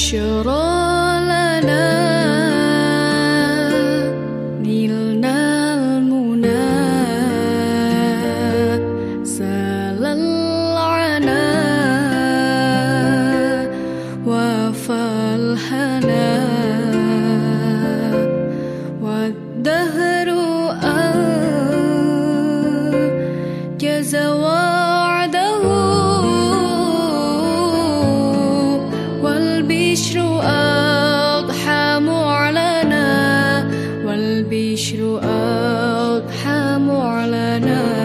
شراب تضحى معلنا